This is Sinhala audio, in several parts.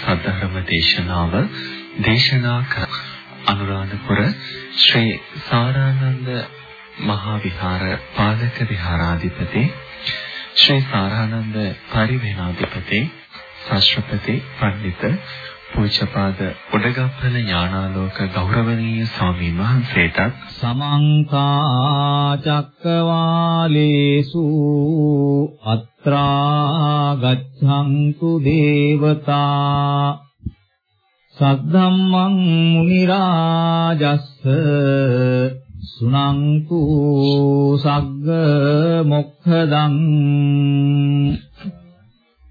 සද්ධර්ම දේශනාව දේශනා කර අනුරාධපුර ශ්‍රී සාරානන්ද මහා විහාර පාලක විහාරාධිපති ශ්‍රී සාරානන්ද පරිවේනාධිපති ශාස්ත්‍රපති පඬිත පූජ්‍යපාද උඩගම්පල ඥානාලෝක ගෞරවනීය ස්වාමීන් වහන්සේටත් සමන්ත චක්කවාලේසු අත්‍රා ගච්ඡන්තු දේවතා සද්ධම්මං මුනි රාජස්ස සුනංතු සග්ග මොක්ඛදං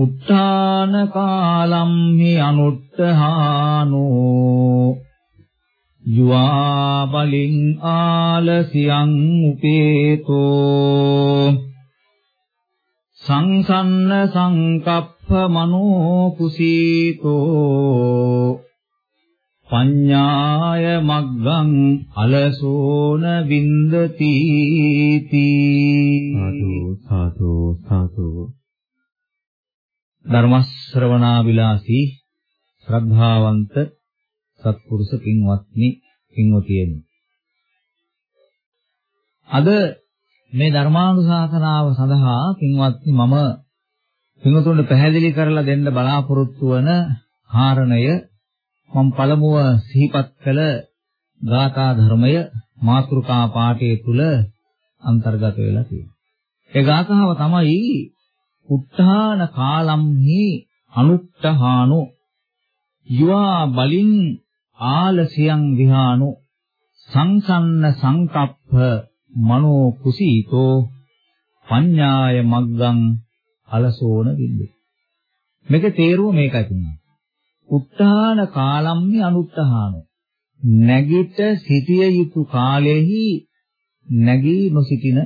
උත්තාන කාලම් හි අනුත්තහානෝ. යුවා බලින් ආලසියං උපේතෝ. සංසන්න සංකප්ප මනෝ කුසීතෝ. පඤ්ඤාය මග්ගං අලසෝන වින්දති සාදු සාදු සාදු. ධර්ම ශ්‍රවණා විලාසී ශ්‍රද්ධාවන්ත සත්පුරුෂ පින්වත්නි පින්වතියනි අද මේ ධර්මානුශාසනාව සඳහා පින්වත්නි මම පින්වතුන්ට පැහැදිලි කරලා දෙන්න බලාපොරොත්තු වන කාරණය මම පළමුව සිහිපත් කළ ගාථා ධර්මය මාතෘකා පාඨය තුල අන්තර්ගත වෙලා තියෙනවා. ඒ ගාථාව තමයි උත්තාන කාලම්හි අනුත්තහානෝ යුවා බලින් ආලසියං විහානෝ සංසන්න සංකප්ප මනෝ කුසීතෝ පඤ්ඤාය මග්ගං අලසෝන වින්දේ මේක තේරුව මේකයි කියන්නේ උත්තාන කාලම්හි අනුත්තහානෝ නැගිට සිටිය යුතු කාලෙහි නැගී නොසිටින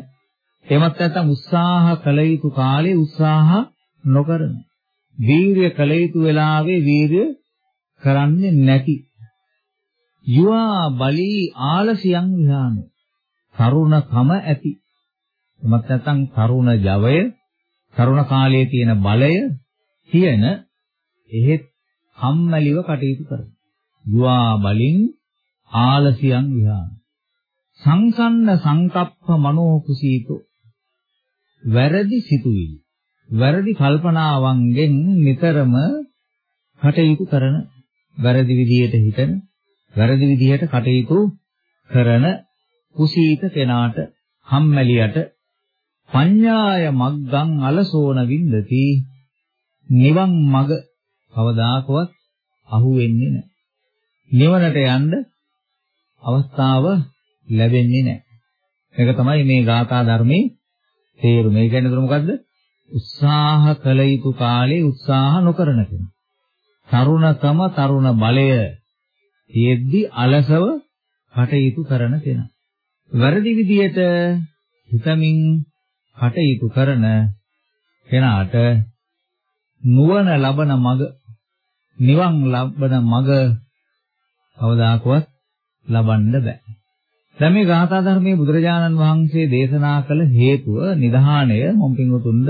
එමත් නැත්නම් උත්සාහ කළ යුතු කාලේ උත්සාහ නොකරන. වීරිය කළ යුතු වෙලාවේ වීරිය කරන්නේ නැති. යුවා බලී ආලසියන් විහාන. තරුණකම ඇති. එමත් නැත්නම් තරුණ ජවය, තරුණ කාලයේ තියෙන බලය තියෙන එහෙත් කම්මැලිව කටයුතු කරන. යුවා බලින් ආලසියන් විහාන. සංසන්න සංකප්ප මනෝ කුසීතෝ වැරදි සිතුවිලි වැරදි කල්පනාවන්ගෙන් නිතරම කටයුතු කරන වැරදි විදියට හිතන වැරදි විදියට කටයුතු කරන කුසීත කෙනාට හම්මැලියට පඤ්ඤාය මග්ගං අලසෝන වින්දති. නිවන් මග කවදාකවත් අහු වෙන්නේ නැහැ. නිවනට යන්න අවස්ථාව ලැබෙන්නේ නැහැ. මේක තමයි මේ ගාථා ධර්මයේ තේරුම. ඒ කියන්නේ මොකද්ද? උත්සාහ කළ යුතු කාලේ උත්සාහ නොකරන කෙනා. තරුණකම තරුණ බලය තියෙද්දි අලසව කටයුතු කරන කෙනා. වැරදි විදියට හිතමින් කටයුතු කරන කෙනාට නුවණ ලබන මග නිවන් ලබන මග කවදාකවත් ලබන්න බෑ. දැන් මේ ගාථා ධර්මයේ බුදුරජාණන් වහන්සේ දේශනා කළ හේතුව නිධානය මම පින්වතුන්ද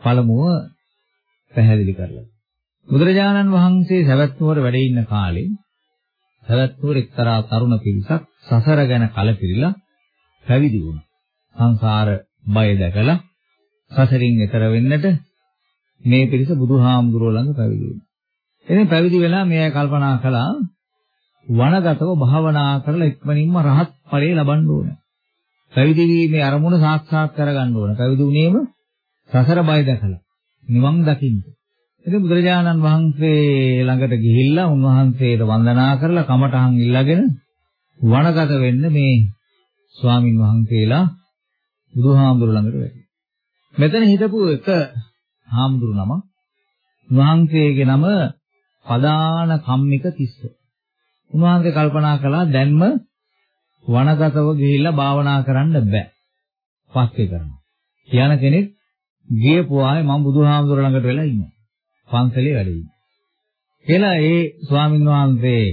පළමුව පැහැදිලි කරලා. බුදුරජාණන් වහන්සේ සවැත් නුවර වැඩ ඉන්න කාලේ සවැත් නුවර එක්තරා තරුණ පිරිසක් සසර ගැන කලකිරිලා පැවිදි වුණා. සංසාර බය දැකලා සසරින් එතර වෙන්නට මේ පිරිස බුදුහාමුදුරුවෝ ළඟ පැවිදි වුණා. ඉතින් පැවිදි වෙලා මේ කල්පනා කළා වනගතව භාවනා කරලා ඉක්මනින්ම රහත් ඵලය ලබන්න ඕන. පැවිදි වීමේ අරමුණ සාක්ෂාත් කරගන්න ඕන. පැවිදි වුණේම සසර බය දැකලා නිවන් දකින්න. ඉතින් බුදුරජාණන් වහන්සේ ළඟට ගිහිල්ලා උන්වහන්සේට වන්දනා කරලා කමටහන් ඉල්ලගෙන වනගත වෙන්න මේ ස්වාමින් වහන්සේලා බුදුහාමුදුර ළඟට වැඩි. මෙතන හිටපු එක හාමුදුරු නම වහන්සේගේ නම පදාන කම්මික තිස්ස. උන්වහන්සේ කල්පනා කළා දැන්ම වනගතව ගිහිල්ලා භාවනා කරන්න බෑ. පස්සේ කරනවා. කියන කෙනෙක් ගියපු ආයේ මම බුදුහාමුදුර ළඟට වෙලා ඉන්නවා. පන්සලේ වැඩ ඉන්නේ. කියලා ඒ ස්වාමීන් වහන්සේ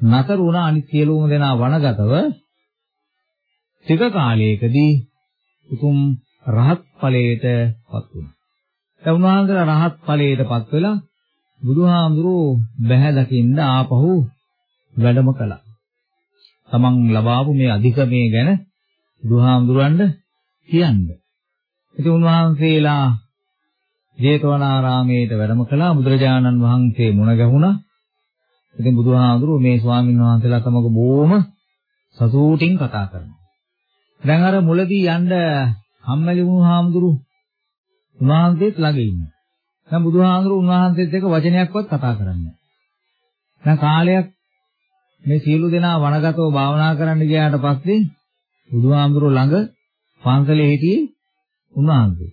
නතර වුණා අනිත් සියලුම දෙනා වනගතව ටික කාලයකදී උතුම් රහත් ඵලයටපත් වුණා. දැන් උන්වහන්සේලා රහත් ඵලයටපත් වෙලා බුදුහාමුදුරුවෝ බැහැ දකින්න ආපහු වැඩම කළා. තමන් ලබාපු මේ අධිකමේ ගැන බුදුහාමුදුරන්ට කියන්න. ඉතින් උන්වහන්සේලා ජේතවනාරාමයට වැඩම කළා බුදුරජාණන් වහන්සේ මුණ ගැහුණා. ඉතින් බුදුහාමුදුරුවෝ මේ ස්වාමීන් වහන්සේලා සමග බොහොම සතුටින් කතා කරනවා. දැන් අර මුලදී යන්න හම්මැලි වුණු හාමුදුරුවෝ උන්වහන්සේත් ළඟ ඉන්නවා. දැන් බුදුහාමුදුරුවෝ උන්වහන්සේත් එක්ක වචනයක්වත් කතා කරන්නේ නැහැ. දැන් කාලයක් මේ සියලු දෙනා වනගතව භාවනා කරන්න ගියාට පස්සේ බුදුහාමුදුරුවෝ ළඟ පන්සලේ හිටියේ උන්වහන්සේ.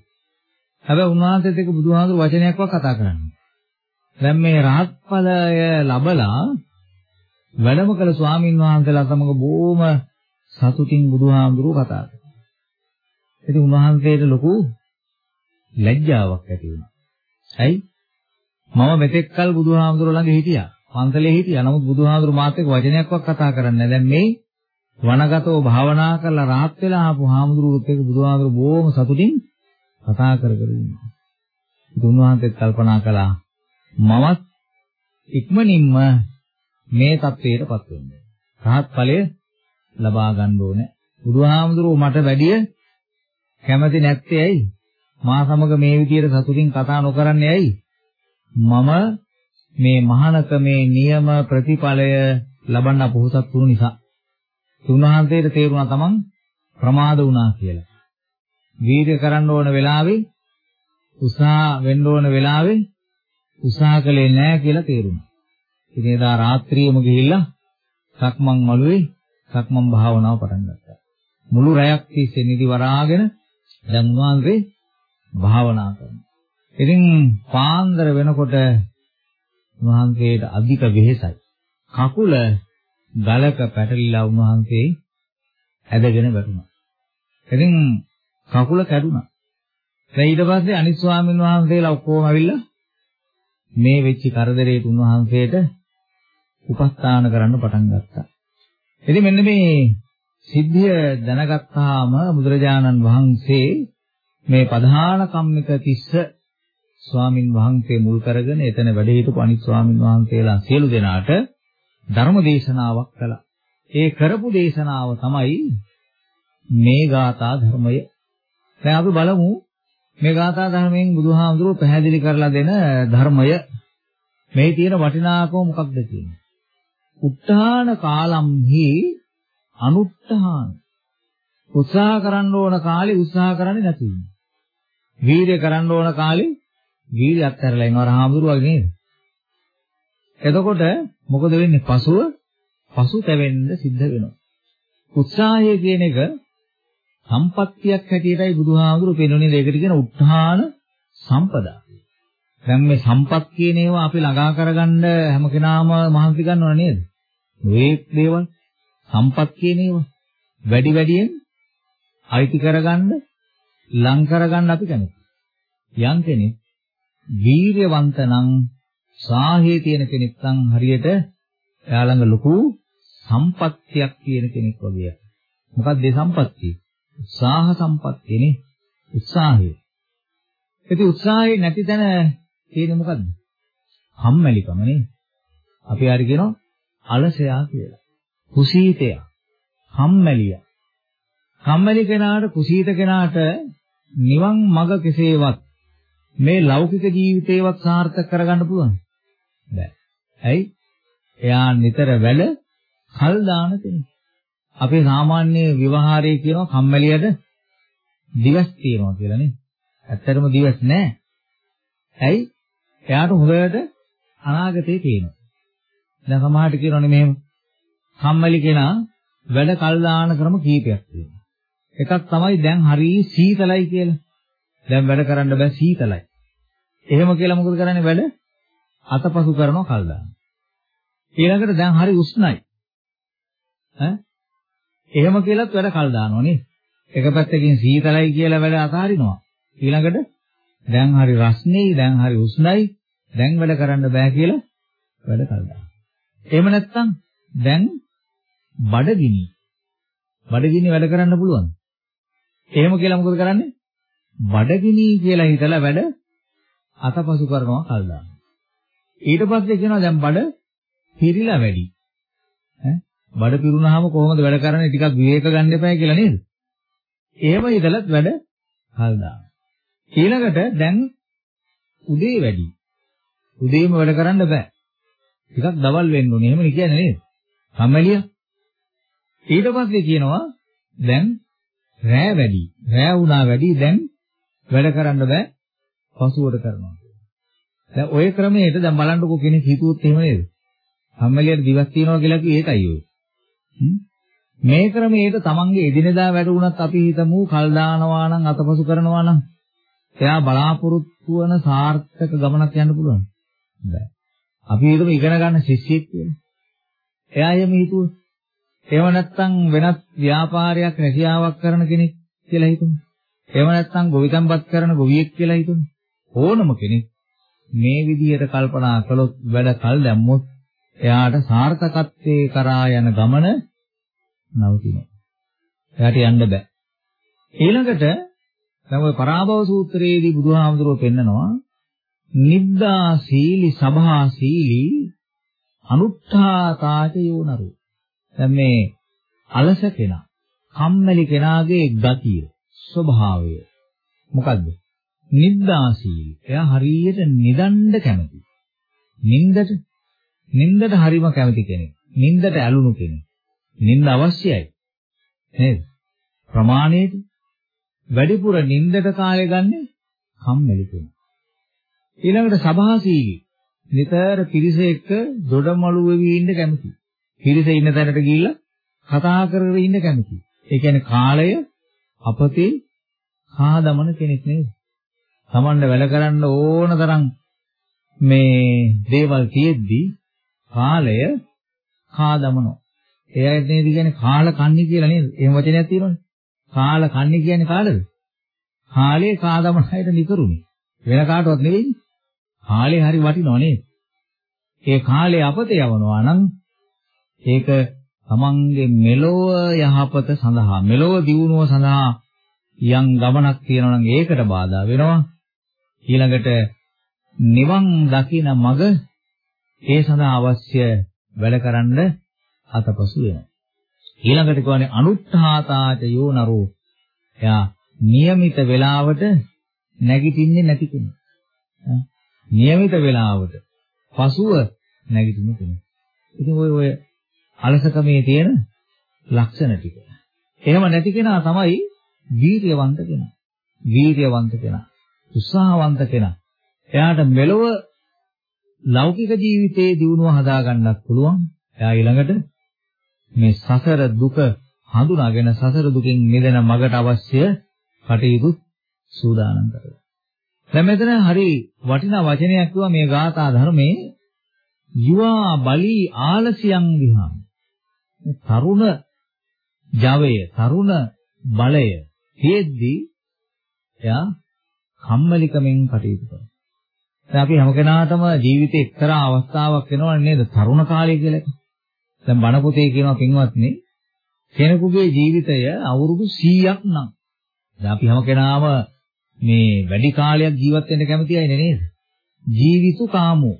හැබැයි උන්වහන්සේත් එක්ක බුදුහාමුදුරුවෝ වචනයක්වත් කතා කරන්නේ දැන් මේ රහත් ඵලය ලැබලා වැඩම කළ ස්වාමින් වහන්සේලා සමග බොහොම සතුටින් බුදුහාමුදුරුවෝ කතා කරා. ඉතින් උන්වහන්සේට ලොකු ලැජ්ජාවක් ඇති වුණා. ඇයි? මම මෙතෙක් කල බුදුහාමුදුරුවෝ ළඟ හිටියා. පන්සලේ හිටියා. නමුත් බුදුහාඳුරු මාත් එක්ක වචනයක්වත් කතා කරන්නේ නැහැ. දැන් මේ වනගතව භාවනා කරලා rahat වෙලා ආපු හාමුදුරුවොත් එක්ක බුදුහාඳුරු බොහොම සතුටින් කතා කර කර ඉන්නවා. දුන්වහන්සේත් කල්පනා කළා මමත් ඉක්මනින්ම මේ தത്വයටපත් වෙන්න. rahat ඵලය ලබා ගන්න ඕනේ. බුදුහාමුදුරුවෝ මට වැඩිය කැමති නැත්තේ ඇයි? මා සමග මේ විදියට සතුටින් කතා නොකරන්නේ ඇයි? මම මේ මහානකමේ නියම ප්‍රතිඵලය ලබන්න පොහොසත් වුණු නිසා. තුන්වහන්සේට තේරුණා තමන් ප්‍රමාද වුණා කියලා. වීර්ය කරන්න ඕන වෙලාවේ උත්සාහ වෙන්න ඕන වෙලාවේ උත්සාහ කළේ නැහැ කියලා තේරුණා. ඉතින් එදා රාත්‍රියේම ගිහිල්ලා සක්මන් මළුවේ සක්මන් භාවනාව පටන් ගත්තා. මුළු රැයක් තිස්සේ නිදි වරාගෙන දැන් උන්වහන්සේ භාවනා කරනවා. ඉතින් පාන්දර වෙනකොට උන්වහන්සේට අධික වෙහෙසයි. කකුල ගලක පැටලිලා උන්වහන්සේ ඇදගෙන වැටුණා. ඉතින් කකුල කැඩුනා. දැන් ඊට පස්සේ අනිත් ස්වාමීන් වහන්සේලා ඔක්කොම ඇවිල්ලා මේ වෙච්ච කරදරේට උන්වහන්සේට උපස්ථාන කරන්න පටන් ගත්තා. ඉතින් මෙන්න මේ සිද්ධිය දැනගත්තාම බුදුරජාණන් වහන්සේ මේ ප්‍රධාන කම්මික තිස්ස ස්වාමින් වහන්සේ මුල් කරගෙන එතන වැඩ හිටපු අනිත් ස්වාමින් වහන්සේලා සියලු දෙනාට ධර්ම දේශනාවක් කළා. ඒ කරපු දේශනාව තමයි මේ ගාථා ධර්මය. දැන් අපි බලමු මේ ගාථා ධර්මයෙන් බුදුහාමුදුරුවෝ පැහැදිලි කරලා දෙන ධර්මය මේ තියෙන වටිනාකම මොකක්ද කියන්නේ? උත්හාන කාලම්හි අනුත්හාන උත්සාහ කරන්න ඕන කාලේ උත්සාහ කරන්නේ නැති වෙනවා. වීර්ය කරන්න ඕන කාලේ වීර්ය අත්හැරලා ඉනවා රහාමුදුරුවෝ නේද? එතකොට මොකද වෙන්නේ? පසුව පසු තැවෙන්න සිද්ධ වෙනවා. උත්සාහය කියන එක සම්පත්තියක් හැටියටයි බුදුහාමුදුරු පෙන්වන්නේ ඒකට කියන උත්හාන සම්පදා. දැන් මේ සම්පත් කියන ඒවා අපි ළඟා කරගන්න හැම කෙනාම මහන්සි ගන්නව නේද? මේ දේවල් සම්පත් කියන ඒවා වැඩි වැඩියෙන් අයිති කරගන්න ලං කරගන්න අපි කැමති. යම් කෙනෙක් වීර්යවන්ත නම් සාහේ තියෙන කෙනෙක් නම් හරියට එයා ළඟ ලොකු සම්පත්තියක් තියෙන කෙනෙක් වගේ. මොකක්ද ඒ සම්පත්තිය? උත්සාහ සම්පත්තියනේ උත්සාහය. ඉතින් උත්සාහය නැති තැන තියෙන්නේ මොකද්ද? කම්මැලිකම නේ. අපි හරි කියනවා අලසයා කියලා. කුසීතය. කම්මැලිය. කම්මැලි කෙනාට කුසීත කෙනාට නිවන් මඟ කෙසේවත් මේ ලෞකික ජීවිතේවත් සාර්ථක කරගන්න පුළුවන්. බෑ. ඇයි? එයා නිතර වැඩ කල් දාන කෙනෙක්. අපේ සාමාන්‍ය විවහාරයේ කියනවා කම්මැලියට දිවස් තියනවා කියලා නේ. ඇත්තටම දිවස් නැහැ. ඇයි? එයාට හොඳට අනාගතේ තියෙනවා. දැන් සමහරට කියනවනේ මෙහෙම කම්මැලි කෙනා වැඩ කල් දාන ක්‍රම කීපයක් තියෙනවා. එකක් තමයි දැන් හරි සීතලයි කියලා. දැන් වැඩ කරන්න බෑ සීතලයි. එහෙම කියලා මොකද කරන්නේ වැඩ? අතපසු කරනවා කල් දානවා. ඊළඟට දැන් හරි උෂ්ණයි. ඈ? එහෙම කියලාත් වැඩ කල් දානවා නේද? එක පැත්තකින් සීතලයි කියලා වැඩ අතාරිනවා. ඊළඟට දැන් හරි රස්නේ, දැන් හරි උෂ්ණයි, දැන් වැඩ කරන්න බෑ කියලා වැඩ කල් දානවා. එහෙම නැත්නම් දැන් බඩගිනි. බඩගිනි වැඩ කරන්න පුළුවන්. එහෙම කියලා මොකද කරන්නේ? බඩගිනි කියලා හිතලා වැඩ අතපසු කරනවා කල් දානවා. ඊට පස්සේ කියනවා දැන් බඩ පිරීලා වැඩි. ඈ බඩ පිරුණාම කොහොමද වැඩ කරන්නේ ටිකක් විවේක ගන්න එපා කියලා නේද? එහෙම ඉතලත් වැඩ කල් දානවා. ඊළඟට දැන් උදේ වැඩි. උදේම වැඩ කරන්න බෑ. ටිකක් දවල් වෙන්න ඕනේ. එහෙමනේ කියන්නේ නේද? කම්මැලිය. ඊට පස්සේ කියනවා දැන් රෑ වැඩි. රෑ වුණා වැඩි දැන් වැඩ කරන්න බෑ. පසුවට කරනවා. දැන් ওই ක්‍රමයට දැන් බලන්නකෝ කෙනෙක් හිතුවොත් එහෙම නේද? කම්මැලියට දිවස් තියනවා කියලා කිව්වේ ඒකයි ඔය. මේ ක්‍රමයට තමන්ගේ එදිනෙදා වැඩ වුණත් අපි හිතමු කල් දානවා නම් අතපසු කරනවා නම් එයා බලාපොරොත්තු වන සාර්ථක ගමනක් යන්න පුළුවන්. බෑ. අපි හිතමු ඉගෙන ගන්න ශිෂ්‍යෙක් කියලා. එයා එහෙම හිතුවොත් එහෙම නැත්නම් වෙනත් ව්‍යාපාරයක් රැකියාවක් කරන කෙනෙක් කියලා හිතමු. එහෙම නැත්නම් ගොවිතැන්පත් කරන ගොවියෙක් කියලා හිතමු. ඕනම කෙනෙක් මේ විදිහට කල්පනා කළොත් වැඩ කල් දැම්මොත් එයාට සාර්ථකත්වයේ කරා යන ගමන නවතිනවා. එයාට යන්න බෑ. ඊළඟට දැන් ওই පරාභව සූත්‍රයේදී බුදුහාමුදුරුවෝ පෙන්නනවා නිද්දා සීලි සභා සීලි අනුත්ථාතාච යෝනරු. දැන් මේ අලස කෙනා, කම්මැලි කෙනාගේ ගතිය, ස්වභාවය මොකද්ද? නිද්දාසීලි. එයා හරියට නිදන්න කැමති. නින්දට නින්දට හරිම කැමති කෙනෙක්. නින්දට ඇලුණු කෙනෙක්. නින්ද අවශ්‍යයි. නේද? ප්‍රමාණයට වැඩිපුර නින්දට කාලය ගන්න කම්මැලි කෙනෙක්. ඊළඟට සභාසීලි. නිතර පිරිස එක්ක දොඩමළු වෙවි ඉන්න කැමති. පිරිස ඉන්න තැනට ගිහිල්ලා කතා කර කර ඉන්න කැමති. ඒ කියන්නේ කාලය අපතේ කාදමන කෙනෙක් නේද? Tamanda වැඩ කරන්න ඕන තරම් මේ දේවල් තියෙද්දි කාලය කාදමනෝ. එයයි නේද කියන්නේ කාල කන්නේ කියලා නේද? එහෙම වචනයක් තියෙනවනේ. කාල කන්නේ කියන්නේ කාටද? කාලේ කාදමන අයට නිකරුනේ. වෙන කාටවත් නෙවෙයි. කාලේ හරි වටිනව නේද? ඒ කාලේ අපත යවනවා නම් ඒක තමන්ගේ මෙලොව යහපත සඳහා මෙලොව දියුණුව සඳහා යම් ගමනක් තියෙනවා නම් ඒකට බාධා වෙනවා. ඊළඟට නිවන් දකින මඟ ඒ සඳහා අවශ්‍ය වැඩ කරන්න අතපසු වෙනවා. ඊළඟට කියන්නේ අනුත්ථාතාච යෝනරෝ. එයා નિયમિત වේලාවට නැගිටින්නේ නැති කෙනෙක්. નિયમિત වේලාවට පසුව නැගිටින්න කෙනෙක්. ඉතින් ඔය ඔය අලසකමේ තියෙන ලක්ෂණ ටික. එහෙම නැති කෙනා තමයි වීර්යවන්ත කෙනා. වීර්යවන්ත කෙනා. උත්සාහවන්ත කෙනා. එයාට මෙලොව ලෞකික ජීවිතයේ දියුණුව හදාගන්නත් පුළුවන්. එයා ඊළඟට මේ සසර දුක හඳුනාගෙන සසර දුකින් මිදෙන මගට අවශ්‍ය කටයුතු සූදානම් කරගන්න. දැන් මෙතන හරි වටිනා වචනයක් කිව්වා මේ ගාථා ධර්මයේ යුවා බලි ආලසියන් විහාම. තරුණ ජවය, තරුණ බලය තියෙද්දි එයා කම්මැලිකමෙන් කටයුතු කරනවා. දැන් අපි හැම කෙනාටම ජීවිතේ එක්තරා අවස්ථාවක් එනවනේ නේද? තරුණ කාලය කියලා. දැන් බණ පොතේ කියනවා පින්වත්නි කෙනෙකුගේ ජීවිතය අවුරුදු 100ක් නම් දැන් අපි හැම කෙනාම මේ වැඩි කාලයක් ජීවත් වෙන්න කැමති අය නේද? ජීවිතු කාමෝ.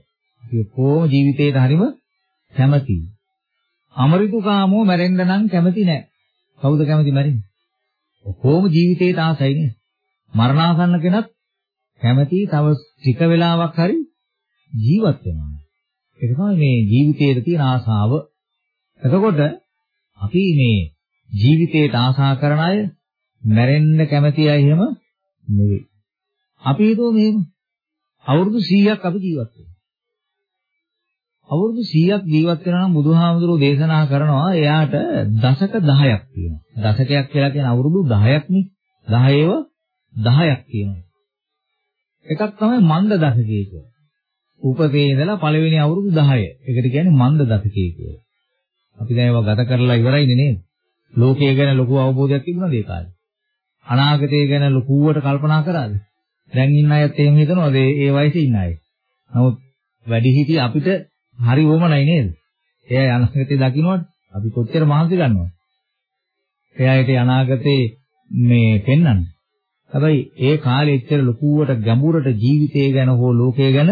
කොහොම ජීවිතේට හරිම කැමතියි. අමරිතු කාමෝ මැරෙන්න නම් කැමති නැහැ. කවුද කැමති මැරෙන්න? කොහොම ජීවිතේට ආසයි නේද? මරණාසන්න කෙනත් කැමති තව ටික වෙලාවක් හරි ජීවත් වෙනවා. ඒක තමයි මේ ජීවිතයේ තියෙන ආසාව. එතකොට අපි මේ ජීවිතයට ආසා කරන අය මැරෙන්න කැමති අය එහෙම නෙවෙයි. අපි හිතුව මෙහෙම අවුරුදු 100ක් අපි ජීවත් වෙනවා. අවුරුදු 100ක් ජීවත් වෙනවා නම් බුදුහාමුදුරුවෝ දේශනා කරනවා එයාට දශක 10ක් තියෙනවා. දශකයක් කියලා කියන්නේ අවුරුදු 10ක් නේ. 10ව 10ක් තියෙනවා. එකක් තමයි මන්ද දශකය කියන්නේ. උපතේ ඉඳලා පළවෙනි අවුරුදු 10. ඒකට කියන්නේ මන්ද දශකය කියලා. අපි දැන් ඒවා ගත කරලා ඉවරයිනේ නේද? ලෝකය ගැන ලොකු අවබෝධයක් තිබුණාද ඒ කාලේ? අනාගතය ගැන ලොකුවට කල්පනා කරාද? දැන් ඉන්න අයත් එහෙම හිතනවාද ඒ වයසේ ඉන්න අය? නමුත් වැඩි හිටි අපිට හරි වොමනයි නේද? එයා අනාගතේ දකින්නකොට අපි කොච්චර මහන්සි ගන්නවද? එයාට අනාගතේ මේ පෙන්වන්න. හැබැයි ඒ කාලේ එච්චර ලොකුවට ගැඹුරට ජීවිතය ගැන හෝ ලෝකය ගැන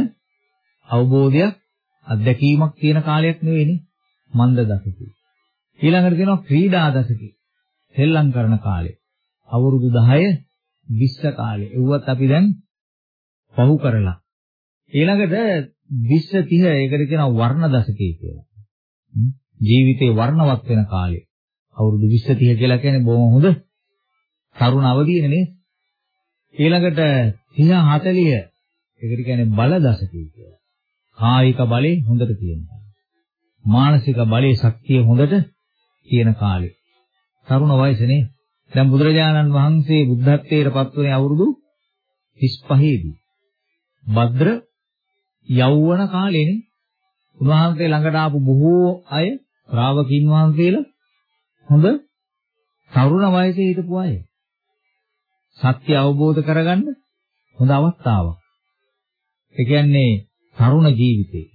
අවබෝධයක් අත්දැකීමක් තියෙන කාලයක් නෙවෙයිනේ මන්ද දශකේ. ඊළඟට තියෙනවා ක්‍රීඩා දශකේ. සෙල්ලම් කරන කාලේ. අවුරුදු 10 20 කාලේ. එව්වත් අපි දැන් පහු කරලා. ඊළඟට 20 30 ඒකට කියනවා වර්ණ දශකේ කියලා. ජීවිතේ වර්ණවත් වෙන කාලේ. අවුරුදු 20 30 කියලා කියන්නේ බොහොම හොඳ තරුණ අවධියනේ නේද? ඊළඟට 30 40 ඒකට කියන්නේ බල දශකේ කියලා. කායික බලේ හොඳට තියෙනවා. මානසික බලේ ශක්තිය හොඳට තියෙන කාලේ. තරුණ වයසනේ. දැන් බුදුරජාණන් වහන්සේ බුද්ධත්වයට පත් වුණේ අවුරුදු 35 දී. භද්‍ර යෞවන කාලේනේ. උන්වහන්සේ ළඟට ආපු බොහෝ අය ශ්‍රාවකින් වහන්සේලා හොඳ තරුණ වයසේ හිටපු අය. සත්‍ය අවබෝධ කරගන්න හොඳ අවස්ථාවක්. ඒ කියන්නේ තරුණ ජීවිතේ.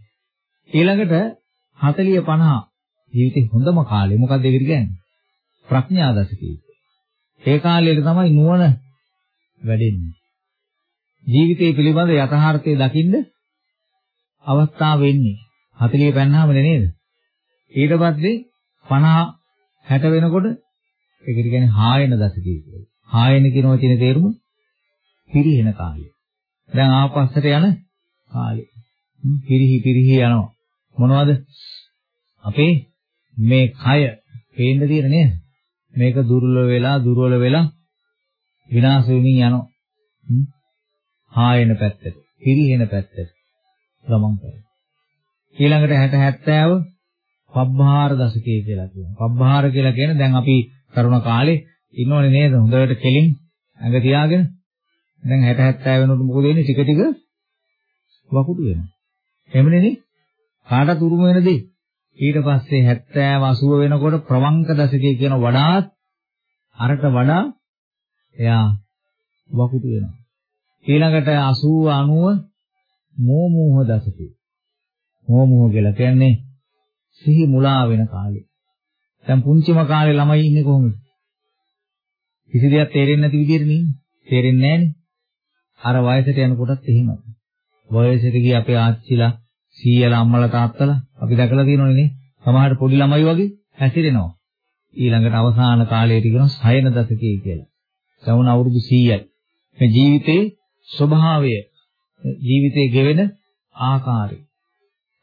ඊළඟට 40 50 ජීවිතේ හොඳම කාලේ මොකක්ද ඒකට කියන්නේ? ප්‍රඥා දශකයේ. ඒ කාලයට තමයි නුවණ වැඩෙන්නේ. ජීවිතය පිළිබඳ යථාර්ථය දකින්න අවස්ථාව වෙන්නේ 40 පෙන්නාම නේද? ඊට පස්සේ 50 60 වෙනකොට ඒකට කියන්නේ හායන දශකය කියලා. හායන කියන වචනේ තේරුම පිරිහෙන කාලය. දැන් ආපස්සට යන කාලය. පිරිහි පිරිහි යනවා. මොනවද? අපේ මේ කය පේන්න තියෙන නේද? මේක දුර්වල වෙලා දුර්වල වෙලා විනාශ වෙමින් යනවා. හායන පැත්තට, පිරිහෙන පැත්තට ගමන් කරනවා. ඊළඟට 60 70 පබ්බහාර දශකයේ කියලා කියනවා. පබ්බහාර කියලා කියන්නේ දැන් අපි කරුණ කාලේ ඉන්නෝනේ නේද? හොඳට කෙලින් ඇඟ තියාගෙන. දැන් 60 70 වෙනකොට මොකද වෙන්නේ? ටික ටික වකුටු වෙනවා. එහෙමනේ නේ? කාටත් උරුම වෙන දේ. ඊට පස්සේ 70 80 වෙනකොට ප්‍රවංක දශකයේ කියන වඩාත් අරට වඩා එයා වකුටු වෙනවා. ඊළඟට 80 90 මෝමෝහ දශකේ. මෝමෝහ කියලා කියන්නේ සිහි මුලා වෙන කාලේ. දැන් පුංචිම කාලේ ළමයි ඉන්නේ කොහොමද? කිසි දෙයක් තේරෙන්නේ නැති විදිහට නේ. තේරෙන්නේ නැහනේ. අර වයසට යනකොටත් එහෙමයි. වයසට ගිය අපේ ආච්චිලා, සීයලා, අම්මලා, තාත්තලා අපි දැකලා තියෙනවනේ නේ. සමහර පොඩි ළමයි වගේ හැසිරෙනවා. ඊළඟට අවසාන කාලයට කියන සයන දශකයේ කියලා. සවුන අවුරුදු 100යි. මේ ජීවිතේ ස්වභාවය ජීවිතේ ගෙවෙන ආකාරය.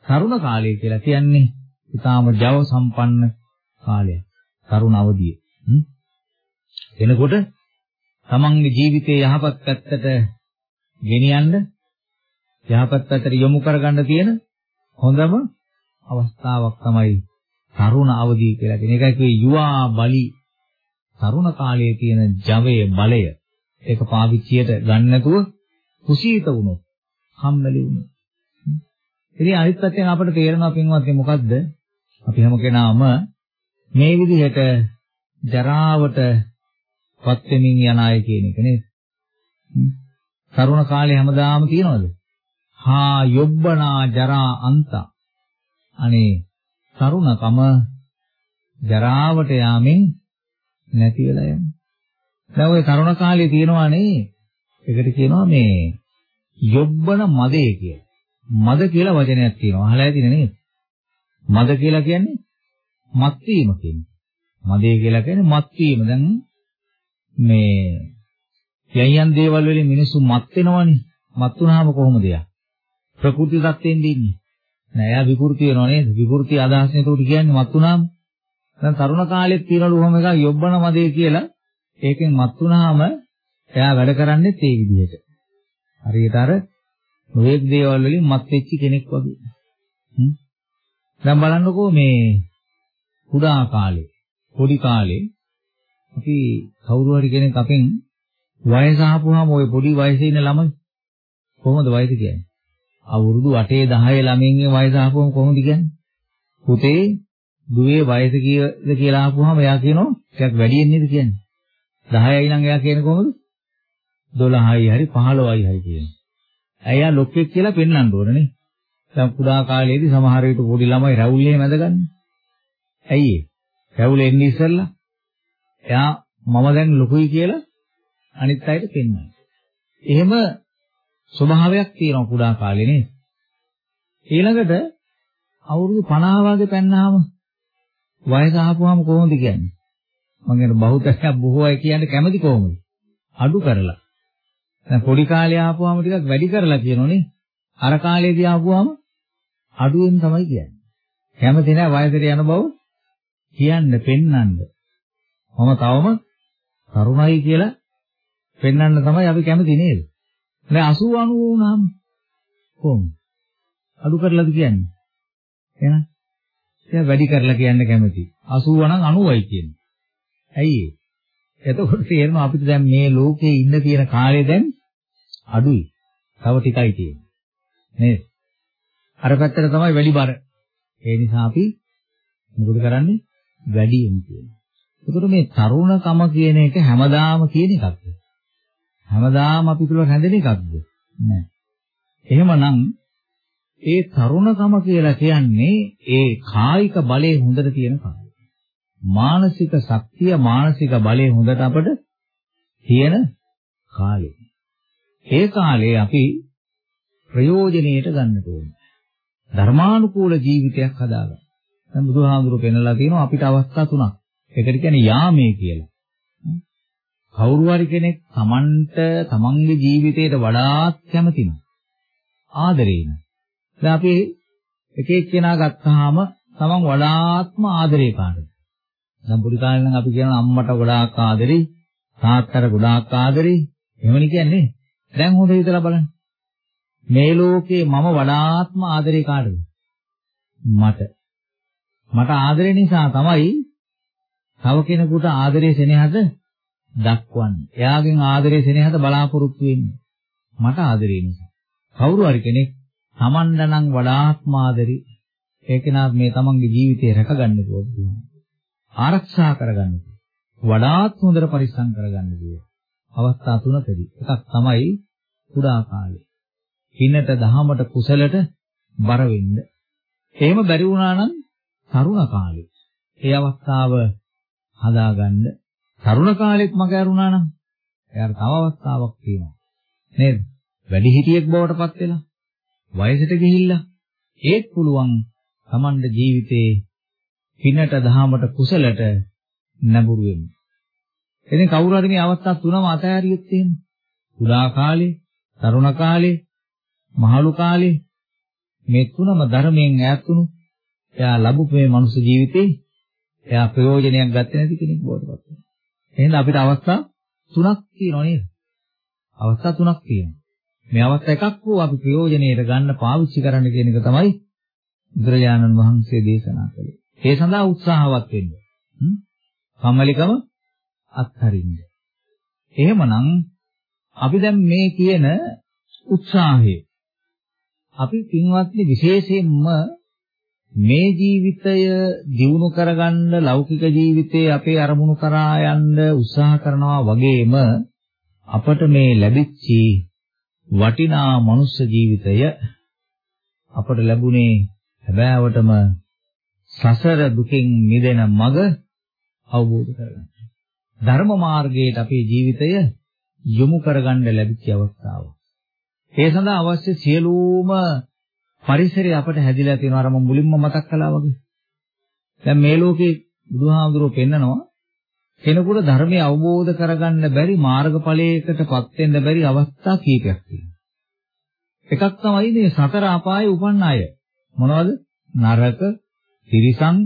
තරුණ කාලය කියලා කියන්නේ ඊටාම ජව සම්පන්න කාලයක්. තරුණ අවදිය. එනකොට තමන්ගේ ජීවිතයේ යහපත් පැත්තට ගෙනියන්න යහපත් පැත්තට යොමු කරගන්න තියෙන හොඳම අවස්ථාවක් තමයි තරුණ අවදිය කියලා කියන එකයි කියේ යුවා බලි. තරුණ කාලයේ තියෙන ජවයේ බලය ඒක පාවිච්චියට ගන්න නැතුව කුසීත වුණොත් හම්බෙලි වුණොත්. ඉතින් අනිත් පැත්තෙන් අපිට තේරෙනවා පින්වත්නි මොකද්ද? අපි හැම කෙනාම මේ විදිහට ජරාවට පත් වෙමින් යන අය කියන එක නේද තරුණ කාලේ හැමදාම තියනවද හා යොබ්බනා ජරා අන්තා අනේ තරුණකම ජරාවට යාමෙන් නැති වෙලා යනවා. දැන් ওই තරුණ කාලේ තියෙනවානේ ඒකට කියනවා මේ යොබ්බන මදේ කියලා. මද කියලා වචනයක් තියෙනවා. අහලා ඇතිනේ නේද? මද කියලා කියන්නේ මත් වීම කියන්නේ. මදේ කියලා කියන්නේ මත් වීම. දැන් මේ යයන් දේවල් වලින් මිනිස්සු මත් වෙනවනේ. මත් වුණාම කොහොමද යා? ප්‍රകൃති தත්ත්වෙන් දින්නේ. නෑ යා විකෘති වෙනව නේද? විකෘති අදහස් නේද කියන්නේ මත් වුණාම. දැන් තරුණ කාලෙත් තියනලු ඔහොම එකක් යොබ්බන මදේ කියලා ඒකෙන් මත් වුණාම එයා වැඩ කරන්නේ ඒ විදිහට. හරියට අර නොයෙක් දේවල් වලින් මත් වෙච්ච කෙනෙක් වගේ. දැන් බලන්නකෝ මේ කුඩා කාලේ පොඩි කාලේ අපි කවුරු හරි කෙනෙක් අපෙන් වයස ආපුවාම ওই පොඩි වයසේ ඉන්න ළමයි කොහොමද වයස කියන්නේ? අවුරුදු 8 10 ළමයින්ගේ වයස ආපුවම කොහොමද කියන්නේ? පුතේ දුවේ වයස කීයද කියලා ආපුවාම එයා කියනවා ටිකක් වැඩියෙන් නේද කියන්නේ. 10යි නම් එයා කියන්නේ කොහොමද? 12යි හරි 15යි හරි කියන්නේ. එයා ලොක්ෙක් කියලා පෙන්වන්න ඕනනේ. දැන් කුඩා කාලේදී සමහර විට පොඩි ළමයි රැවුල්ලේ මැදගන්නේ. ඇයි ඒ? රැවුල එන්නේ ඉස්සෙල්ලා එයා මම දැන් ලොකුයි කියලා අනිත් අයට පෙන්වනවා. එහෙම ස්වභාවයක් තියෙනවා කුඩා කාලේ නේද? ඊළඟට අවුරුදු 50 වගේ පෙන්නාම වයස ආපුවාම කොහොමද කියන්නේ? මම කියන බහුතරයක් බොහෝ අය කියන්නේ කැමති කොහොමද? අඩු කරලා. දැන් පොඩි කාලේ ආපුවාම ටිකක් වැඩි කරලා කියනෝනේ. අර කාලේදී ආපුවාම අඩුවෙන් තමයි කියන්නේ. කැමති නැහැ වයසට යන බව කියන්න පෙන්වන්න. මම තවම තරුණයි කියලා පෙන්වන්න තමයි අපි කැමති නේද? දැන් 80 90 වුණාම කොහොමද? අඩු කරලාද කියන්නේ? එහෙනම් එයා වැඩි කරලා කියන්න කැමති. 80 නම් 90යි කියන්නේ. ඇයි ඒ? එතකොට තේරෙනවා අපිට දැන් මේ ලෝකේ ඉන්න තියෙන කාලය දැන් අඩුයි. තව ටිකයි තියෙන්නේ. නේද? අර පැත්තට තමයි වැඩි බර. ඒ නිසා අපි මොකද කරන්නේ? වැඩියෙන් කියනවා. එතකොට මේ තරුණකම කියන එක හැමදාම කියන එකක්ද? හැමදාම අපි තුල රැඳෙන එකක්ද? නෑ. එහෙමනම් ඒ තරුණකම කියලා කියන්නේ ඒ කායික බලයේ හොඳට තියෙන කාලය. මානසික ශක්තිය මානසික බලය හොඳට අපිට තියෙන කාලේ. ඒ කාලේ අපි ප්‍රයෝජනෙට ගන්න ඕනේ. ධර්මානුකූල ජීවිතයක් හදාගන්න. දැන් බුදුහාමුදුරුවෝ පෙන්නලා තියෙනවා අපිට අවස්ථා තුනක්. ඒකට කියන්නේ යාමේ කියලා. කවුරු හරි කෙනෙක් Tamanට Tamanගේ ජීවිතයට වඩාත් කැමතිනම් ආදරේන. දැන් අපි එක එක්කෙනා ගත්තාම Taman වඩාත්ම ආදරේ කාටද? දැන් පුඩි කාලේ නම් අපි කියනවා අම්මට ගොඩාක් ආදරේ, තාත්තට ගොඩාක් ආදරේ. එහෙමනේ කියන්නේ. දැන් හොඳ හිතලා බලන්න. මේ ලෝකේ මම වඩාත්ම ආදරේ කාටද? මට. මට ආදරේ නිසා තමයි තව කෙනෙකුට ආදරේ සෙනෙහස දක්වන්නේ. එයාගෙන් ආදරේ සෙනෙහස බලාපොරොත්තු වෙන්නේ. මට ආදරේ නිසා. කවුරු හරි කෙනෙක් Tamanda නම් වඩාත්ම ආදරේ ඒක නාත් මේ තමන්ගේ ජීවිතේ රැකගන්න ඕනේ. ආරක්ෂා කරගන්න. වඩාත් හොඳට පරිස්සම් කරගන්න ඕනේ. අවස්ථා තුනකදී. එකක් තමයි කුඩා කාලේ. හිනට දහමට කුසලට බර වෙන්න. එහෙම බැරි වුණා නම් තරුණ කාලේ. ඒ අවස්ථාව හදාගන්න තරුණ කාලෙත් මග ඇරුණා නම් එයාට තව අවස්ථාවක් තියෙනවා. නේද? වැඩි හිටියෙක් බවට පත් වෙලා වයසට ගිහිල්ලා ඒත් පුළුවන් Tamande ජීවිතේ පිනට දහමට කුසලට නැඹුරු වෙන්න. ඉතින් කවුරු හරි මේ අවස්ථා තුනම අතහැරියොත් එහෙම කුඩා කාලේ, තරුණ කාලේ, මහලු කාලේ මේ තුනම ධර්මයෙන් ඈත් වුණු එයා ලැබුපු මේ මනුස්ස ජීවිතේ එයා ප්‍රයෝජනයක් ගත්තේ නැති කෙනෙක් බවට පත් වෙනවා. එහෙනම් අපිට අවස්ථා තුනක් තියෙනවා නේද? අවස්ථා තුනක් තියෙනවා. මේ අවස්ථා එකක් හෝ අපි ප්‍රයෝජනෙට ගන්න පාවිච්චි කරන්න කියන එක තමයි බුදුරජාණන් වහන්සේ දේශනා කළේ. ඒ සඳහා උත්සාහවත් වෙන්න. කම්මැලිකම අත්හරින්න. එහෙමනම් අපි දැන් මේ කියන උත්සාහය අපි පින්වත්නි විශේෂයෙන්ම මේ ජීවිතය දියුණු කරගන්න ලෞකික ජීවිතයේ අපේ අරමුණු කරා යන්න උත්සාහ කරනවා වගේම අපට මේ ලැබිච්චි වටිනා මනුස්ස ජීවිතය අපට ලැබුණේ හැබෑවටම සසර දුකින් මිදෙන මඟ අවබෝධ කරගන්න. ධර්ම මාර්ගයට අපේ ජීවිතය යොමු කරගන්න ලැබිච්ච අවස්ථාව. ඒ සඳහා අවශ්‍ය සියලුම පරිසරය අපට හැදිලා තියෙනවා අර මම මුලින්ම මතක් කළා වගේ. දැන් මේ ලෝකේ බුදුහාමුදුරුවෝ පෙන්නනවා කෙනෙකුට ධර්මය අවබෝධ කරගන්න බැරි මාර්ගඵලයකටපත් වෙන්න බැරි අවස්ථා කීපයක් තියෙනවා. එකක් තමයි මේ සතර අපායේ උපන්න අය. මොනවද? නරක, තිරිසන්,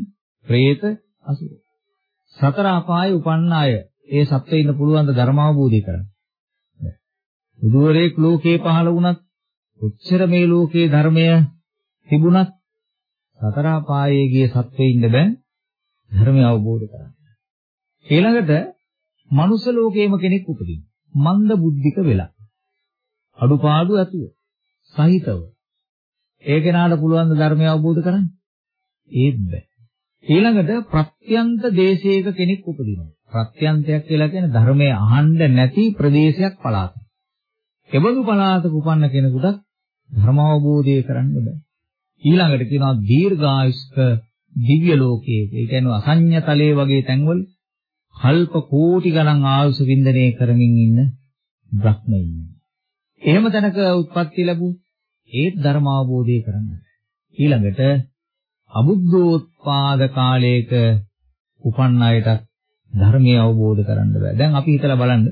പ്രേත, අසුර. සතර අපායේ උපන්න අය. ඒ සත්ත්වෙ පුළුවන් ද ධර්ම අවබෝධය කරගන්න. බුදුවරේක් ලෝකේ පහළ වුණත් කොච්චර මේ ලෝකේ ධර්මය තිබුණත් සතර අපායේ ගිය සත්වෙ ඉන්න බෑ ධර්මය අවබෝධ කරගන්න. ඊළඟට මනුෂ්‍ය ලෝකේම කෙනෙක් උපදින. මන්ද බුද්ධික වෙලා. අඩුපාඩු ඇතුව සහිතව. ඒ කෙනාට පුළුවන් ධර්මය අවබෝධ කරගන්න. ඒත් බෑ. ඊළඟට ප්‍රත්‍යන්ත දේශයක කෙනෙක් උපදිනවා. ප්‍රත්‍යන්තයක් කියලා කියන්නේ ධර්මයේ අහන්න නැති ප්‍රදේශයක් පළාත. එබඳු පළාතක උපන්න කෙනෙකුට ධර්ම අවබෝධය කරන්න බෑ. ඊළඟට කියනවා දීර්ඝායුෂ්ක දිව්‍ය ලෝකයේ. ඒ කියන්නේ අසඤ්ඤතලයේ වගේ තැන්වල කල්ප කෝටි ගණන් ආයුෂ වින්දනය කරමින් ඉන්න බ්‍රහ්මයින්. එහෙම තැනක උත්පත්ති ලැබුවොත් ඒත් ධර්ම අවබෝධය කරන්න. ඊළඟට අබුද්ධෝත්පාද කාලයක උපන් අයට ධර්මය අවබෝධ කරන්න බෑ. දැන් අපි හිතලා බලන්න